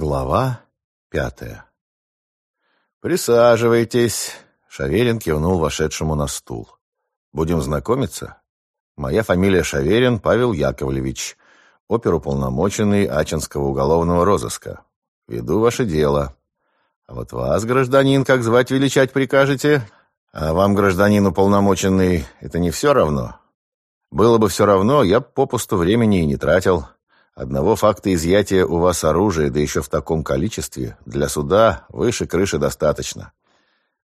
Глава пятая «Присаживайтесь», — Шаверин кивнул вошедшему на стул. «Будем знакомиться? Моя фамилия Шаверин Павел Яковлевич, оперуполномоченный Ачинского уголовного розыска. Веду ваше дело. А вот вас, гражданин, как звать величать прикажете? А вам, гражданин уполномоченный, это не все равно? Было бы все равно, я попусту времени и не тратил». Одного факта изъятия у вас оружия, да еще в таком количестве, для суда выше крыши достаточно.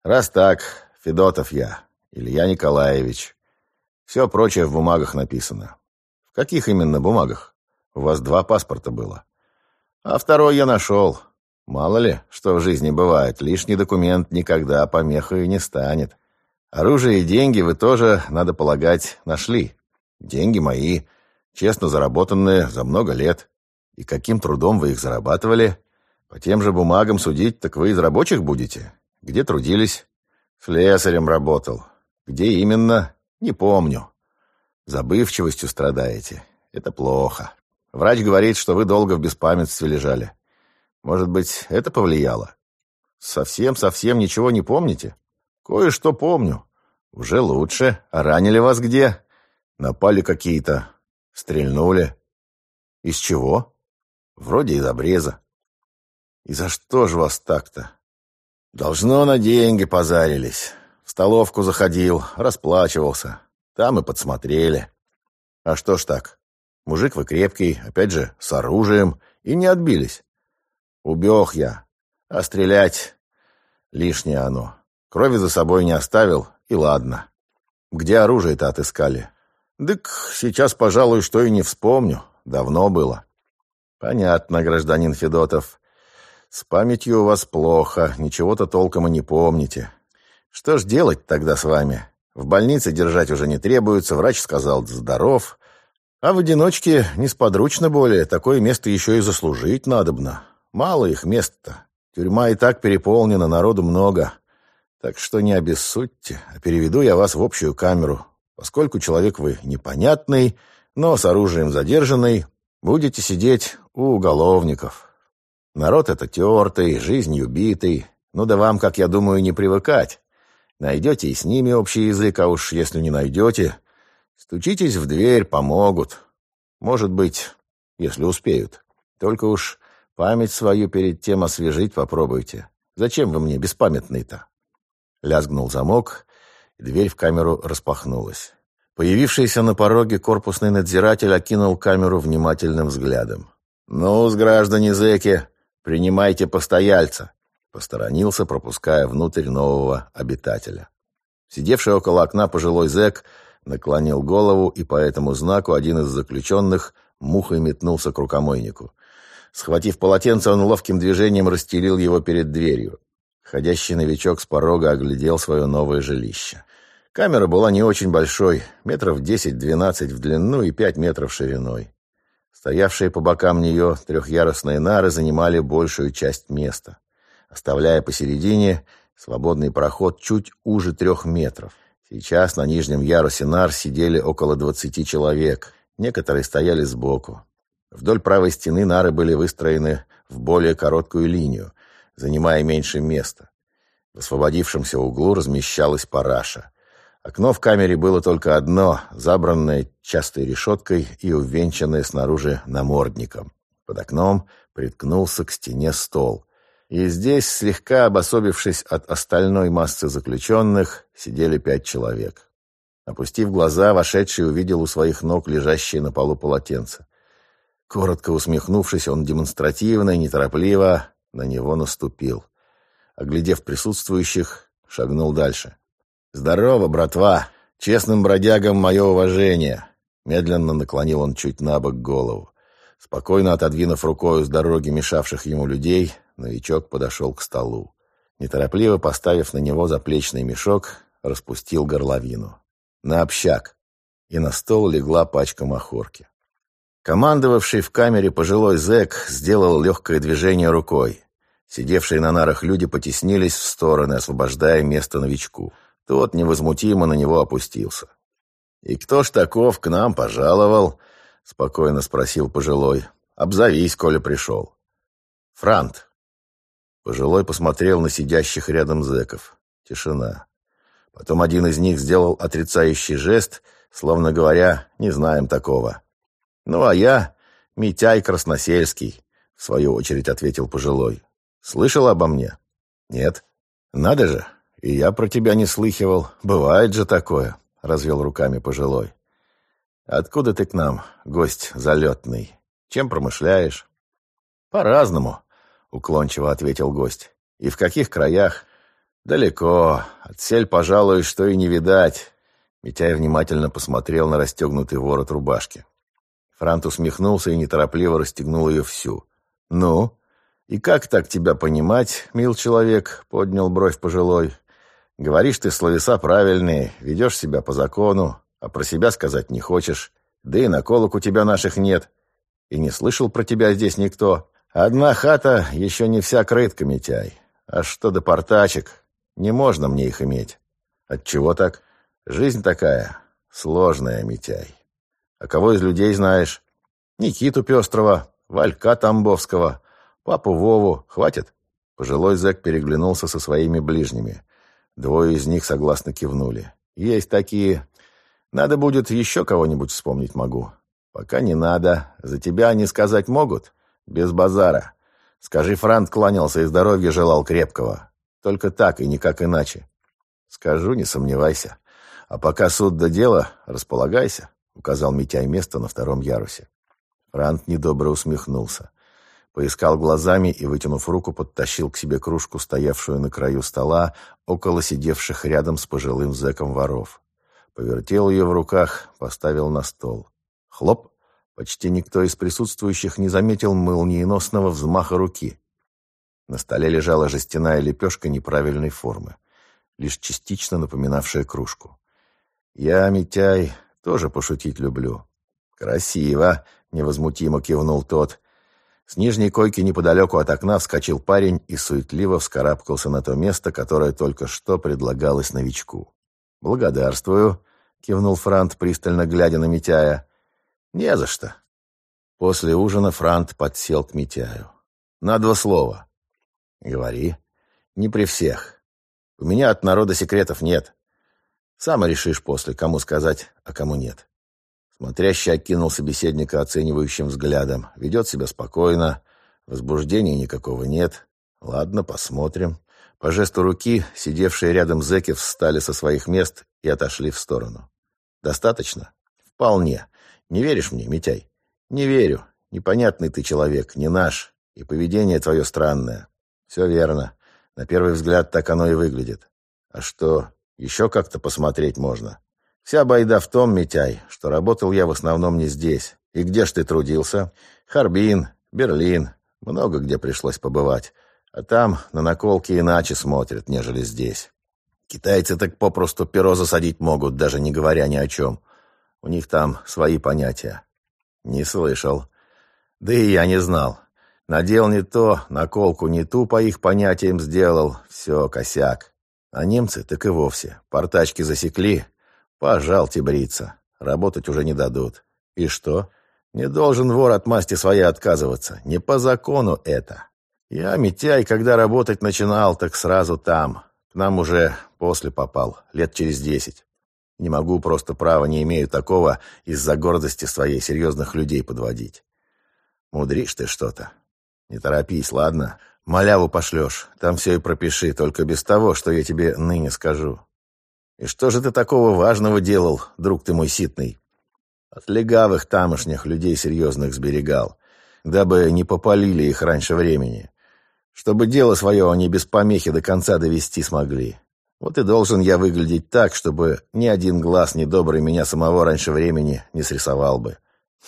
Раз так, Федотов я, Илья Николаевич. Все прочее в бумагах написано. В каких именно бумагах? У вас два паспорта было. А второй я нашел. Мало ли, что в жизни бывает, лишний документ никогда помехой не станет. Оружие и деньги вы тоже, надо полагать, нашли. Деньги мои — честно заработанные за много лет. И каким трудом вы их зарабатывали? По тем же бумагам судить, так вы из рабочих будете? Где трудились? Слесарем работал. Где именно? Не помню. Забывчивостью страдаете. Это плохо. Врач говорит, что вы долго в беспамятстве лежали. Может быть, это повлияло? Совсем-совсем ничего не помните? Кое-что помню. Уже лучше. А ранили вас где? Напали какие-то Стрельнули. Из чего? Вроде из обреза. И за что же вас так-то? Должно на деньги позарились. В столовку заходил, расплачивался. Там и подсмотрели. А что ж так? Мужик вы крепкий, опять же, с оружием, и не отбились. Убег я. А стрелять лишнее оно. Крови за собой не оставил, и ладно. Где оружие-то отыскали? Дык, сейчас, пожалуй, что и не вспомню. Давно было. Понятно, гражданин Федотов. С памятью у вас плохо, ничего-то толком и не помните. Что ж делать тогда с вами? В больнице держать уже не требуется, врач сказал «здоров». А в одиночке несподручно более, такое место еще и заслужить надобно. Мало их мест-то. Тюрьма и так переполнена, народу много. Так что не обессудьте, а переведу я вас в общую камеру. Поскольку человек вы непонятный, но с оружием задержанный, будете сидеть у уголовников. Народ это тертый, жизнью битый. Ну да вам, как я думаю, не привыкать. Найдете и с ними общий язык, а уж если не найдете, стучитесь в дверь, помогут. Может быть, если успеют. Только уж память свою перед тем освежить попробуйте. Зачем вы мне беспамятный-то? Лязгнул замок, Дверь в камеру распахнулась. Появившийся на пороге корпусный надзиратель окинул камеру внимательным взглядом. ну граждане зэки, принимайте постояльца!» Посторонился, пропуская внутрь нового обитателя. Сидевший около окна пожилой зэк наклонил голову, и по этому знаку один из заключенных мухой метнулся к рукомойнику. Схватив полотенце, он ловким движением расстелил его перед дверью. Ходящий новичок с порога оглядел свое новое жилище. Камера была не очень большой, метров 10-12 в длину и 5 метров шириной. Стоявшие по бокам нее трехъярусные нары занимали большую часть места, оставляя посередине свободный проход чуть уже трех метров. Сейчас на нижнем ярусе нар сидели около 20 человек, некоторые стояли сбоку. Вдоль правой стены нары были выстроены в более короткую линию, занимая меньше места. В освободившемся углу размещалась параша. Окно в камере было только одно, забранное частой решеткой и увенчанное снаружи намордником. Под окном приткнулся к стене стол. И здесь, слегка обособившись от остальной массы заключенных, сидели пять человек. Опустив глаза, вошедший увидел у своих ног лежащее на полу полотенце. Коротко усмехнувшись, он демонстративно и неторопливо на него наступил. Оглядев присутствующих, шагнул дальше. «Здорово, братва! Честным бродягам мое уважение!» Медленно наклонил он чуть на бок голову. Спокойно отодвинув рукою с дороги мешавших ему людей, новичок подошел к столу. Неторопливо поставив на него заплечный мешок, распустил горловину. На общак. И на стол легла пачка махорки. Командовавший в камере пожилой зэк сделал легкое движение рукой. Сидевшие на нарах люди потеснились в стороны, освобождая место новичку. Тот невозмутимо на него опустился. «И кто ж таков к нам пожаловал?» — спокойно спросил пожилой. «Обзовись, коли пришел». Франт. Пожилой посмотрел на сидящих рядом зэков. Тишина. Потом один из них сделал отрицающий жест, словно говоря, не знаем такого. «Ну, а я Митяй Красносельский», — в свою очередь ответил пожилой. «Слышал обо мне?» «Нет». «Надо же, и я про тебя не слыхивал. Бывает же такое», — развел руками пожилой. «Откуда ты к нам, гость залетный? Чем промышляешь?» «По-разному», — уклончиво ответил гость. «И в каких краях?» «Далеко. Отсель, пожалуй, что и не видать». Митяй внимательно посмотрел на расстегнутый ворот рубашки. Франт усмехнулся и неторопливо расстегнул ее всю. «Ну? И как так тебя понимать, мил человек?» — поднял бровь пожилой. «Говоришь ты словеса правильные, ведешь себя по закону, а про себя сказать не хочешь. Да и наколок у тебя наших нет. И не слышал про тебя здесь никто. Одна хата еще не вся крытка, Митяй. А что до портачек, не можно мне их иметь. Отчего так? Жизнь такая сложная, Митяй. А кого из людей знаешь? Никиту Пестрова, Валька Тамбовского, папу Вову. Хватит?» Пожилой зэк переглянулся со своими ближними. Двое из них согласно кивнули. «Есть такие. Надо будет еще кого-нибудь вспомнить могу. Пока не надо. За тебя они сказать могут? Без базара. Скажи, Франт кланялся и здоровья желал крепкого. Только так и никак иначе. Скажу, не сомневайся. А пока суд до дела, располагайся, указал Митяй место на втором ярусе. Франт недобро усмехнулся. Поискал глазами и, вытянув руку, подтащил к себе кружку, стоявшую на краю стола, около сидевших рядом с пожилым зэком воров. Повертел ее в руках, поставил на стол. Хлоп! Почти никто из присутствующих не заметил молниеносного взмаха руки. На столе лежала жестяная лепешка неправильной формы, лишь частично напоминавшая кружку. «Я, Митяй, тоже пошутить люблю». «Красиво!» — невозмутимо кивнул тот. С нижней койки неподалеку от окна вскочил парень и суетливо вскарабкался на то место, которое только что предлагалось новичку. «Благодарствую», — кивнул Франт, пристально глядя на Митяя. «Не за что». После ужина Франт подсел к Митяю. «На два слова». Говори. Не при всех. У меня от народа секретов нет. Сам решишь после, кому сказать, а кому нет. Смотрящий окинул собеседника оценивающим взглядом. Ведет себя спокойно. Возбуждения никакого нет. Ладно, посмотрим. По жесту руки сидевшие рядом зэки встали со своих мест и отошли в сторону. Достаточно? Вполне. Не веришь мне, Митяй? Не верю. Непонятный ты человек, не наш. И поведение твое странное. Все верно. На первый взгляд так оно и выглядит. А что, еще как-то посмотреть можно? Вся байда в том, Митяй, что работал я в основном не здесь. И где ж ты трудился? Харбин, Берлин, много где пришлось побывать. А там на наколки иначе смотрят, нежели здесь. Китайцы так попросту перо засадить могут, даже не говоря ни о чем. У них там свои понятия. Не слышал. Да и я не знал. Надел не то, наколку не ту по их понятиям сделал. Все, косяк. А немцы так и вовсе. Портачки засекли. Пожалте бриться. Работать уже не дадут. И что? Не должен вор от масти своей отказываться. Не по закону это. Я, Митяй, когда работать начинал, так сразу там. К нам уже после попал, лет через десять. Не могу, просто права не имею такого из-за гордости своей серьезных людей подводить. Мудришь ты что-то. Не торопись, ладно? Маляву пошлешь, там все и пропиши, только без того, что я тебе ныне скажу. И что же ты такого важного делал, друг ты мой ситный? От легавых тамошних людей серьезных сберегал, дабы не попалили их раньше времени. Чтобы дело свое они без помехи до конца довести смогли. Вот и должен я выглядеть так, чтобы ни один глаз недобрый меня самого раньше времени не срисовал бы.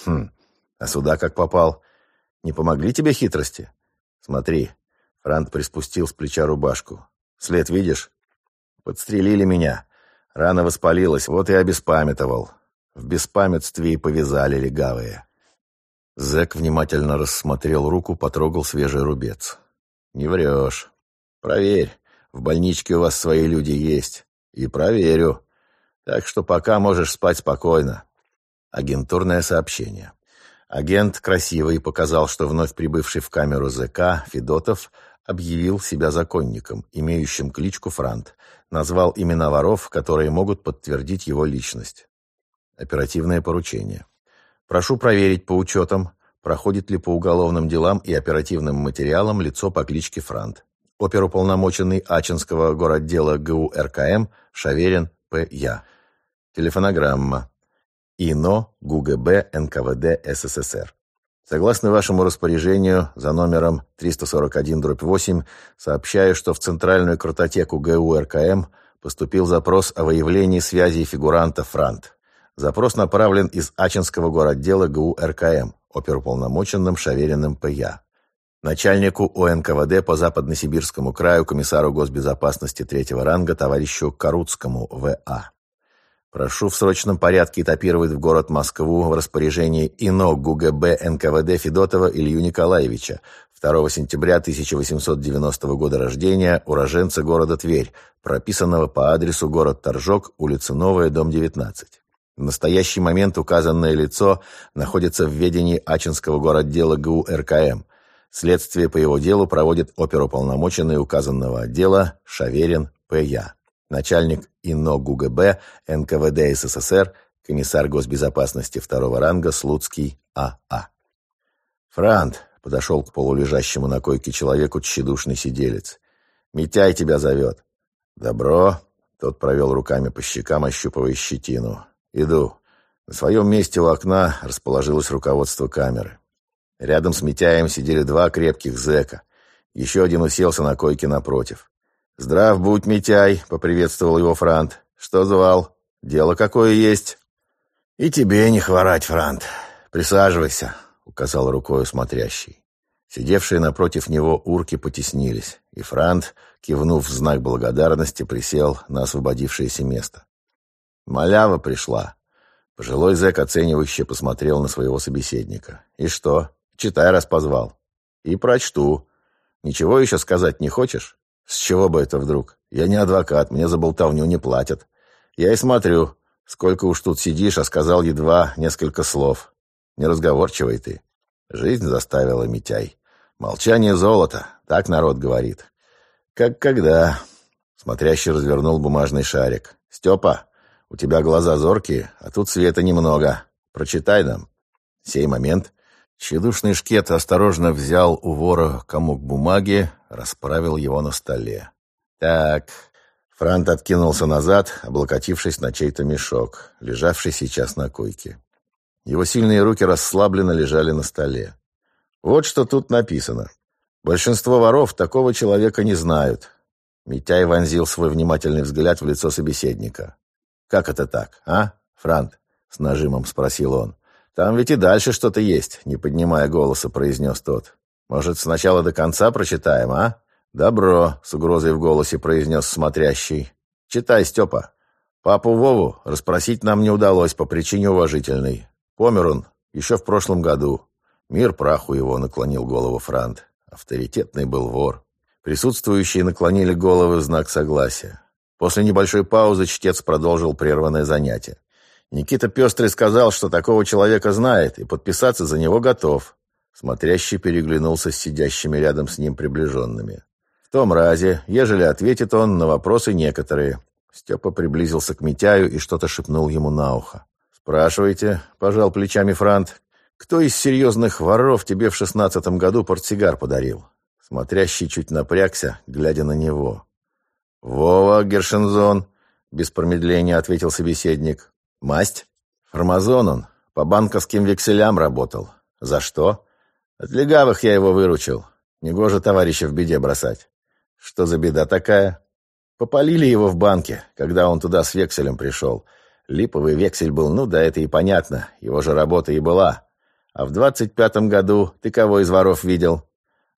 Хм, а сюда как попал? Не помогли тебе хитрости? Смотри. Франт приспустил с плеча рубашку. След видишь? Подстрелили меня. Рана воспалилась, вот и обеспамятовал. В беспамятстве и повязали легавые. Зэк внимательно рассмотрел руку, потрогал свежий рубец. «Не врешь. Проверь. В больничке у вас свои люди есть. И проверю. Так что пока можешь спать спокойно». Агентурное сообщение. Агент красивый показал, что вновь прибывший в камеру ЗК Федотов объявил себя законником, имеющим кличку Франт, назвал имена воров, которые могут подтвердить его личность. Оперативное поручение. Прошу проверить по учетам, проходит ли по уголовным делам и оперативным материалам лицо по кличке Франт. Оперуполномоченный Ачинского городдела ГУ РКМ Шаверин П.Я. Телефонограмма. ИНО ГУГБ НКВД СССР. Согласно вашему распоряжению за номером 341-8 сообщаю, что в Центральную картотеку ГУ РКМ поступил запрос о выявлении связи фигуранта Франт. Запрос направлен из Ачинского городдела ГУ РКМ, оперуполномоченным Шавериным П.Я. Начальнику ОНКВД по Западносибирскому краю комиссару госбезопасности третьего ранга товарищу Карутскому В.А. Прошу в срочном порядке этапировать в город Москву в распоряжении ИНО ГУГБ НКВД Федотова Илью Николаевича, 2 сентября 1890 года рождения, уроженца города Тверь, прописанного по адресу город Торжок, улица Новая, дом 19. В настоящий момент указанное лицо находится в ведении Ачинского городдела ГУ РКМ. Следствие по его делу проводит оперуполномоченный указанного отдела Шаверин П.Я начальник ИНО ГУГБ НКВД СССР, комиссар госбезопасности второго ранга Слуцкий А.А. А. «Франт», — подошел к полулежащему на койке человеку тщедушный сиделец, — «Митяй тебя зовет». «Добро», — тот провел руками по щекам, ощупывая щетину. «Иду». На своем месте у окна расположилось руководство камеры. Рядом с Митяем сидели два крепких зэка. Еще один уселся на койке напротив. «Здрав будь, Митяй», — поприветствовал его Франт. «Что звал? Дело какое есть?» «И тебе не хворать, Франт. Присаживайся», — указал рукой смотрящий. Сидевшие напротив него урки потеснились, и Франт, кивнув в знак благодарности, присел на освободившееся место. «Малява пришла». Пожилой зэк оценивающе посмотрел на своего собеседника. «И что? Читай, раз позвал». «И прочту. Ничего еще сказать не хочешь?» С чего бы это вдруг? Я не адвокат, мне за болтовню не платят. Я и смотрю, сколько уж тут сидишь, а сказал едва несколько слов. Неразговорчивый ты. Жизнь заставила Митяй. Молчание золото, так народ говорит. Как когда? Смотрящий развернул бумажный шарик. Степа, у тебя глаза зоркие, а тут света немного. Прочитай нам. Сей момент Тщедушный шкет осторожно взял у вора комок бумаги, расправил его на столе. «Так...» Франт откинулся назад, облокотившись на чей-то мешок, лежавший сейчас на койке. Его сильные руки расслабленно лежали на столе. Вот что тут написано. Большинство воров такого человека не знают. Митяй вонзил свой внимательный взгляд в лицо собеседника. «Как это так, а, Франт?» — с нажимом спросил он. «Там ведь и дальше что-то есть», — не поднимая голоса, произнес тот. «Может, сначала до конца прочитаем, а?» «Добро», — с угрозой в голосе произнес смотрящий. «Читай, Степа. Папу Вову расспросить нам не удалось по причине уважительной. Помер он еще в прошлом году. Мир праху его наклонил голову Франт. Авторитетный был вор. Присутствующие наклонили головы в знак согласия. После небольшой паузы чтец продолжил прерванное занятие. Никита Пестрый сказал, что такого человека знает и подписаться за него готов. Смотрящий переглянулся с сидящими рядом с ним приближенными. В том разе, ежели ответит он на вопросы некоторые. Степа приблизился к Митяю и что-то шепнул ему на ухо. «Спрашивайте», — пожал плечами Франт, «кто из серьезных воров тебе в шестнадцатом году портсигар подарил?» Смотрящий чуть напрягся, глядя на него. «Вова Гершензон», — без промедления ответил собеседник. Масть? Формазон он. По банковским векселям работал. За что? От легавых я его выручил. Негоже товарища в беде бросать. Что за беда такая? Попалили его в банке, когда он туда с векселем пришел. Липовый вексель был, ну да это и понятно, его же работа и была. А в двадцать пятом году ты кого из воров видел?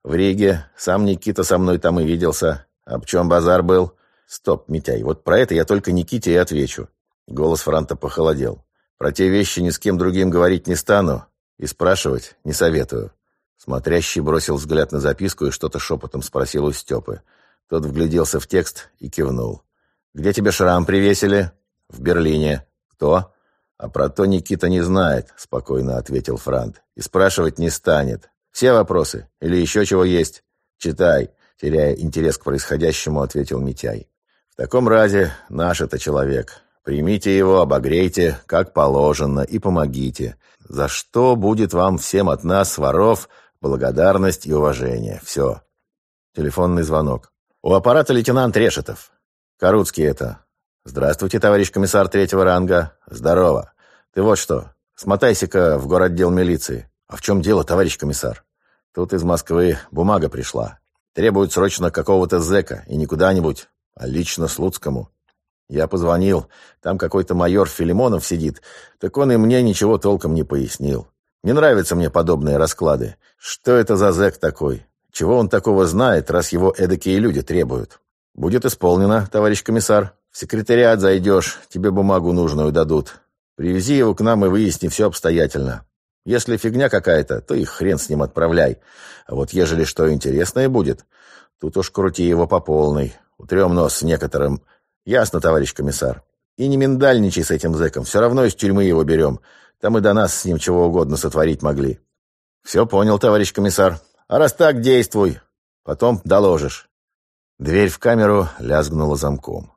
В Риге, сам Никита со мной там и виделся. Об чем базар был? Стоп, Митяй, вот про это я только Никите и отвечу. Голос Франта похолодел. «Про те вещи ни с кем другим говорить не стану и спрашивать не советую». Смотрящий бросил взгляд на записку и что-то шепотом спросил у Степы. Тот вгляделся в текст и кивнул. «Где тебе шрам привесили?» «В Берлине». «Кто?» «А про то Никита не знает», — спокойно ответил Франт. «И спрашивать не станет. Все вопросы? Или еще чего есть? Читай», — теряя интерес к происходящему, ответил Митяй. «В таком разе наш это человек. Примите его, обогрейте, как положено, и помогите. За что будет вам всем от нас, воров, благодарность и уважение. Все». Телефонный звонок. «У аппарата лейтенант Решетов. Каруцкий это. «Здравствуйте, товарищ комиссар третьего ранга. Здорово. Ты вот что, смотайся-ка в городдел милиции. А в чем дело, товарищ комиссар? Тут из Москвы бумага пришла. Требуют срочно какого-то зэка, и не куда-нибудь, а лично Слуцкому. Я позвонил, там какой-то майор Филимонов сидит, так он и мне ничего толком не пояснил. Не нравятся мне подобные расклады. Что это за зэк такой? Чего он такого знает, раз его эдакие люди требуют? Будет исполнено, товарищ комиссар. В секретариат зайдешь, тебе бумагу нужную дадут. Привези его к нам и выясни все обстоятельно. Если фигня какая-то, то и хрен с ним отправляй. А вот ежели что интересное будет, тут уж крути его по полной. Утрем нос с некоторым. Ясно, товарищ комиссар. И не миндальничай с этим зэком, все равно из тюрьмы его берем. Там и до нас с ним чего угодно сотворить могли. Все понял, товарищ комиссар. А раз так, действуй. Потом доложишь. Дверь в камеру лязгнула замком.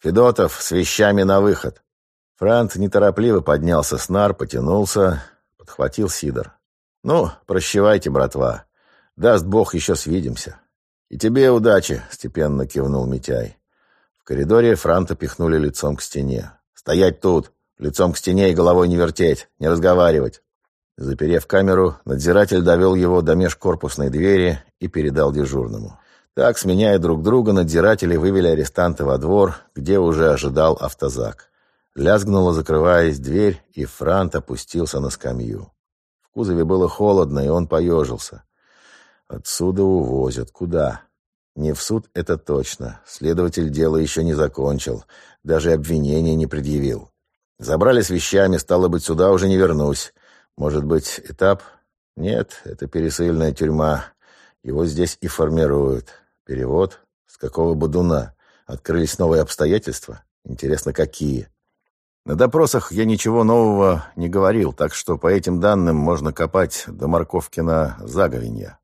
«Федотов, с вещами на выход!» Франт неторопливо поднялся с нар, потянулся, подхватил сидор. «Ну, прощевайте, братва. Даст Бог, еще свидимся». «И тебе удачи», — степенно кивнул Митяй. В коридоре Франта пихнули лицом к стене. «Стоять тут! Лицом к стене и головой не вертеть, не разговаривать!» Заперев камеру, надзиратель довел его до межкорпусной двери и передал дежурному. Так, сменяя друг друга, надзиратели вывели арестанта во двор, где уже ожидал автозак. Лязгнула, закрываясь дверь, и Франт опустился на скамью. В кузове было холодно, и он поежился. Отсюда увозят. Куда? Не в суд, это точно. Следователь дело еще не закончил. Даже обвинения не предъявил. Забрали с вещами, стало быть, сюда уже не вернусь. Может быть, этап? Нет, это пересыльная тюрьма. Его здесь и формируют. Перевод? С какого бодуна? Открылись новые обстоятельства? Интересно, какие? На допросах я ничего нового не говорил, так что по этим данным можно копать до Марковкина заговенья.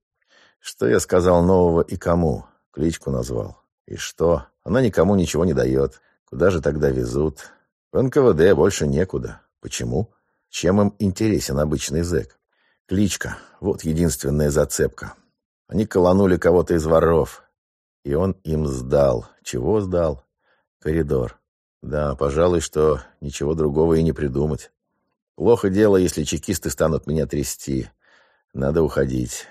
Что я сказал нового и кому? Кличку назвал. И что? Она никому ничего не дает. Куда же тогда везут? В НКВД больше некуда. Почему? Чем им интересен обычный зэк? Кличка. Вот единственная зацепка. Они колонули кого-то из воров. И он им сдал. Чего сдал? Коридор. Да, пожалуй, что ничего другого и не придумать. Плохо дело, если чекисты станут меня трясти. Надо уходить.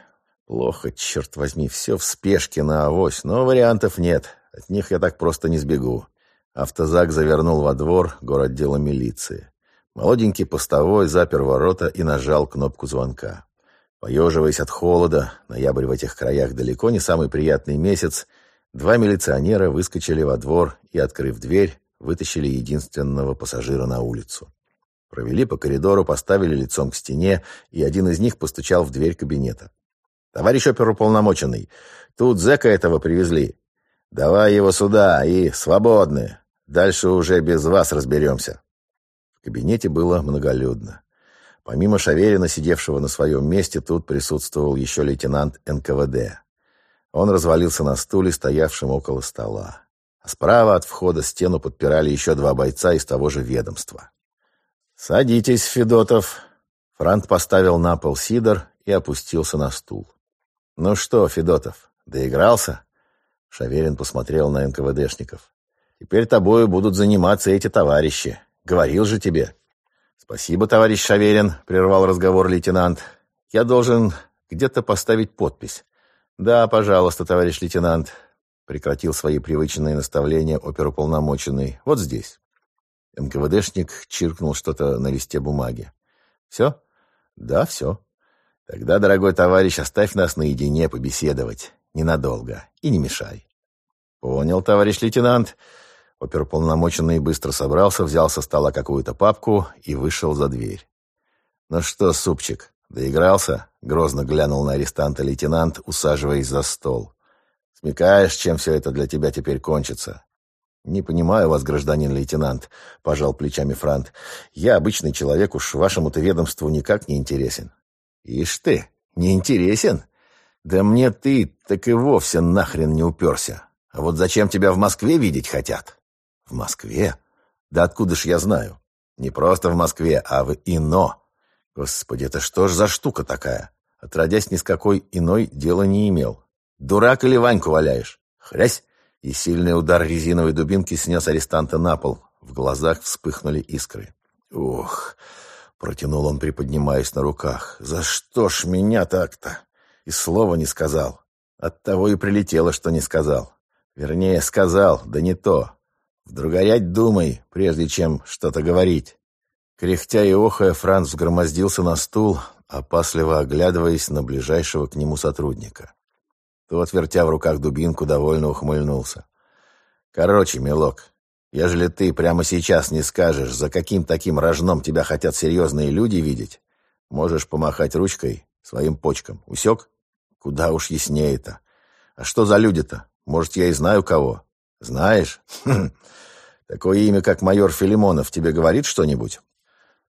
Плохо, черт возьми, все в спешке на авось, но вариантов нет. От них я так просто не сбегу. Автозак завернул во двор город дела милиции. Молоденький постовой запер ворота и нажал кнопку звонка. Поеживаясь от холода, ноябрь в этих краях далеко не самый приятный месяц, два милиционера выскочили во двор и, открыв дверь, вытащили единственного пассажира на улицу. Провели по коридору, поставили лицом к стене, и один из них постучал в дверь кабинета. «Товарищ оперуполномоченный, тут зэка этого привезли. Давай его сюда и свободны. Дальше уже без вас разберемся». В кабинете было многолюдно. Помимо Шаверина, сидевшего на своем месте, тут присутствовал еще лейтенант НКВД. Он развалился на стуле, стоявшем около стола. А справа от входа стену подпирали еще два бойца из того же ведомства. «Садитесь, Федотов!» Франт поставил на пол сидор и опустился на стул. «Ну что, Федотов, доигрался?» Шаверин посмотрел на НКВДшников. «Теперь тобою будут заниматься эти товарищи. Говорил же тебе». «Спасибо, товарищ Шаверин», — прервал разговор лейтенант. «Я должен где-то поставить подпись». «Да, пожалуйста, товарищ лейтенант», — прекратил свои привычные наставления оперуполномоченный. «Вот здесь». НКВДшник чиркнул что-то на листе бумаги. «Все?» «Да, все». «Тогда, дорогой товарищ, оставь нас наедине побеседовать. Ненадолго. И не мешай». «Понял, товарищ лейтенант». Оперуполномоченный быстро собрался, взял со стола какую-то папку и вышел за дверь. «Ну что, супчик, доигрался?» — грозно глянул на арестанта лейтенант, усаживаясь за стол. «Смекаешь, чем все это для тебя теперь кончится?» «Не понимаю вас, гражданин лейтенант», — пожал плечами Франт. «Я обычный человек, уж вашему-то ведомству никак не интересен». «Ишь ты, не интересен? Да мне ты так и вовсе нахрен не уперся. А вот зачем тебя в Москве видеть хотят?» «В Москве? Да откуда ж я знаю? Не просто в Москве, а в ИНО. Господи, это что ж за штука такая? Отродясь ни с какой иной дела не имел. Дурак или Ваньку валяешь? Хрясь!» и сильный удар резиновой дубинки снес арестанта на пол. В глазах вспыхнули искры. «Ух!» — протянул он, приподнимаясь на руках. «За что ж меня так-то?» И слова не сказал. Оттого и прилетело, что не сказал. Вернее, сказал, да не то. Вдругорять думай, прежде чем что-то говорить. Кряхтя и охая, Франц взгромоздился на стул, опасливо оглядываясь на ближайшего к нему сотрудника. Тот, вертя в руках дубинку, довольно ухмыльнулся. «Короче, милок, ежели ты прямо сейчас не скажешь, за каким таким рожном тебя хотят серьезные люди видеть, можешь помахать ручкой своим почкам. Усек? Куда уж яснее-то. А что за люди-то? Может, я и знаю кого? Знаешь? Хм. Такое имя, как майор Филимонов, тебе говорит что-нибудь?»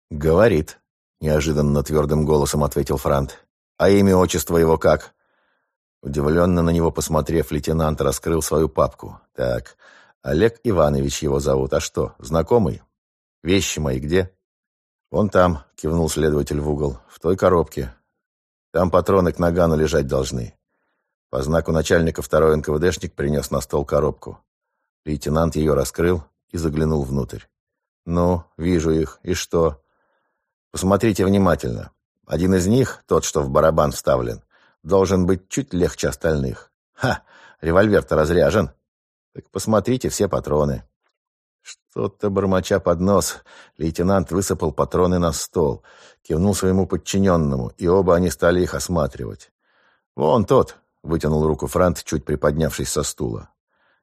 «Говорит», — неожиданно твердым голосом ответил Франт. «А имя, отчество его как?» Удивленно на него посмотрев, лейтенант раскрыл свою папку. «Так, Олег Иванович его зовут. А что, знакомый? Вещи мои где?» «Вон там», — кивнул следователь в угол, — «в той коробке. Там патроны к нагану лежать должны». По знаку начальника второй НКВДшник принес на стол коробку. Лейтенант ее раскрыл и заглянул внутрь. «Ну, вижу их. И что?» «Посмотрите внимательно. Один из них, тот, что в барабан вставлен, должен быть чуть легче остальных. Ха, револьвер-то разряжен. Так посмотрите все патроны. Что-то бормоча под нос, лейтенант высыпал патроны на стол, кивнул своему подчиненному, и оба они стали их осматривать. «Вон тот», — вытянул руку Франт, чуть приподнявшись со стула.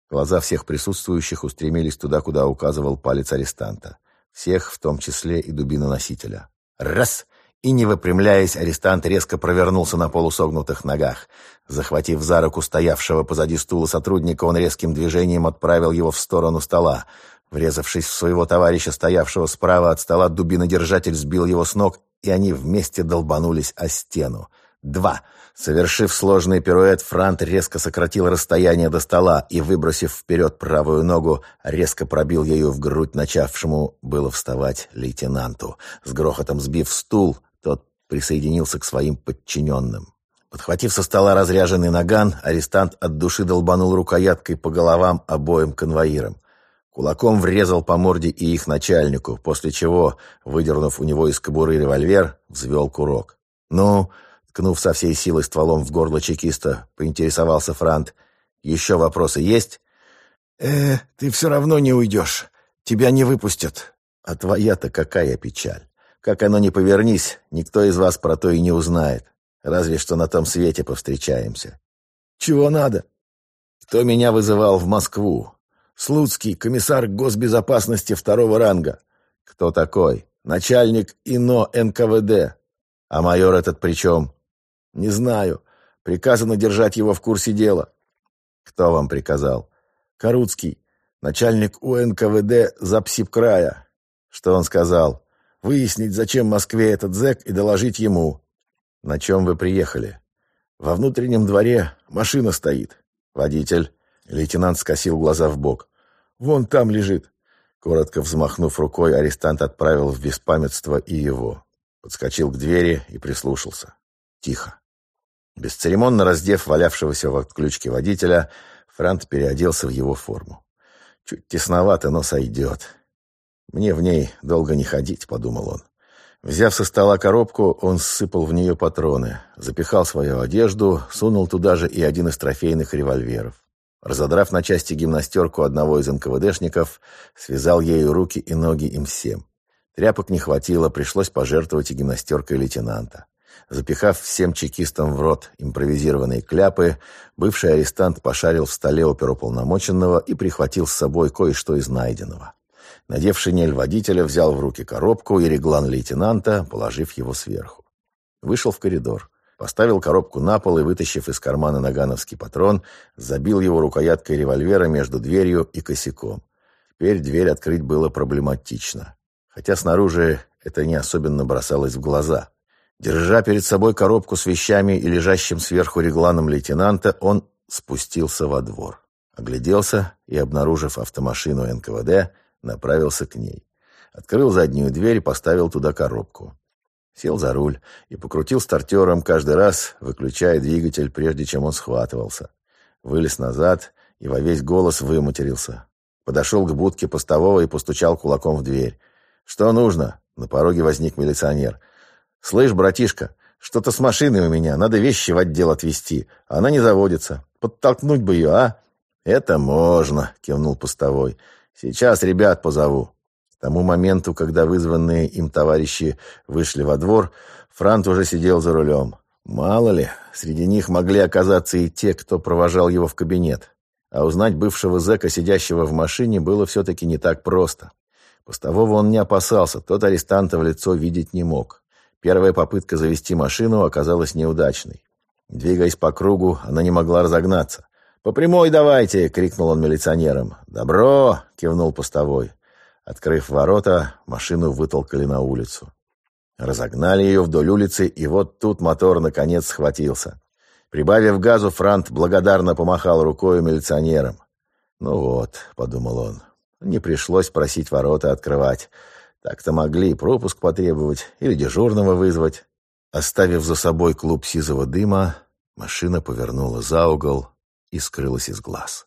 Глаза всех присутствующих устремились туда, куда указывал палец арестанта. Всех, в том числе и дубина носителя. «Раз!» И, не выпрямляясь, арестант резко провернулся на полусогнутых ногах. Захватив за руку стоявшего позади стула сотрудника, он резким движением отправил его в сторону стола. Врезавшись в своего товарища, стоявшего справа от стола, дубинодержатель сбил его с ног, и они вместе долбанулись о стену. Два. Совершив сложный пируэт, Франт резко сократил расстояние до стола и, выбросив вперед правую ногу, резко пробил ею в грудь начавшему было вставать лейтенанту. С грохотом сбив стул, присоединился к своим подчиненным. Подхватив со стола разряженный наган, арестант от души долбанул рукояткой по головам обоим конвоирам. Кулаком врезал по морде и их начальнику, после чего, выдернув у него из кобуры револьвер, взвел курок. «Ну», ткнув со всей силы стволом в горло чекиста, поинтересовался Франт, «еще вопросы есть?» «Э, ты все равно не уйдешь. Тебя не выпустят. А твоя-то какая печаль!» Как оно ни повернись, никто из вас про то и не узнает. Разве что на том свете повстречаемся. Чего надо? Кто меня вызывал в Москву? Слуцкий, комиссар госбезопасности второго ранга. Кто такой? Начальник ИНО НКВД. А майор этот при чем? Не знаю. Приказано держать его в курсе дела. Кто вам приказал? Каруцкий, начальник УНКВД Запсибкрая. Что он сказал? Выяснить, зачем Москве этот зэк, и доложить ему. На чем вы приехали? Во внутреннем дворе машина стоит. Водитель. Лейтенант скосил глаза в бок. Вон там лежит. Коротко взмахнув рукой, арестант отправил в беспамятство и его. Подскочил к двери и прислушался. Тихо. Бесцеремонно раздев валявшегося в отключке водителя, Франт переоделся в его форму. Чуть тесновато, но сойдет. «Мне в ней долго не ходить», — подумал он. Взяв со стола коробку, он сыпал в нее патроны, запихал свою одежду, сунул туда же и один из трофейных револьверов. Разодрав на части гимнастерку одного из НКВДшников, связал ею руки и ноги им всем. Тряпок не хватило, пришлось пожертвовать и гимнастеркой лейтенанта. Запихав всем чекистам в рот импровизированные кляпы, бывший арестант пошарил в столе оперуполномоченного и прихватил с собой кое-что из найденного. Надев шинель водителя, взял в руки коробку и реглан лейтенанта, положив его сверху. Вышел в коридор. Поставил коробку на пол и, вытащив из кармана нагановский патрон, забил его рукояткой револьвера между дверью и косяком. Теперь дверь открыть было проблематично. Хотя снаружи это не особенно бросалось в глаза. Держа перед собой коробку с вещами и лежащим сверху регланом лейтенанта, он спустился во двор. Огляделся и, обнаружив автомашину НКВД, направился к ней. Открыл заднюю дверь и поставил туда коробку. Сел за руль и покрутил стартером каждый раз, выключая двигатель, прежде чем он схватывался. Вылез назад и во весь голос выматерился. Подошел к будке постового и постучал кулаком в дверь. «Что нужно?» На пороге возник милиционер. «Слышь, братишка, что-то с машиной у меня, надо вещи в отдел отвезти. Она не заводится. Подтолкнуть бы ее, а?» «Это можно», — кивнул постовой. «Сейчас ребят позову». К тому моменту, когда вызванные им товарищи вышли во двор, Франт уже сидел за рулем. Мало ли, среди них могли оказаться и те, кто провожал его в кабинет. А узнать бывшего зэка, сидящего в машине, было все-таки не так просто. Постового он не опасался, тот арестанта в лицо видеть не мог. Первая попытка завести машину оказалась неудачной. Двигаясь по кругу, она не могла разогнаться. «По прямой давайте!» — крикнул он милиционерам. «Добро!» — кивнул постовой. Открыв ворота, машину вытолкали на улицу. Разогнали ее вдоль улицы, и вот тут мотор наконец схватился. Прибавив газу, Франт благодарно помахал рукой милиционерам. «Ну вот», — подумал он, — «не пришлось просить ворота открывать. Так-то могли пропуск потребовать или дежурного вызвать». Оставив за собой клуб сизого дыма, машина повернула за угол и скрылась из глаз.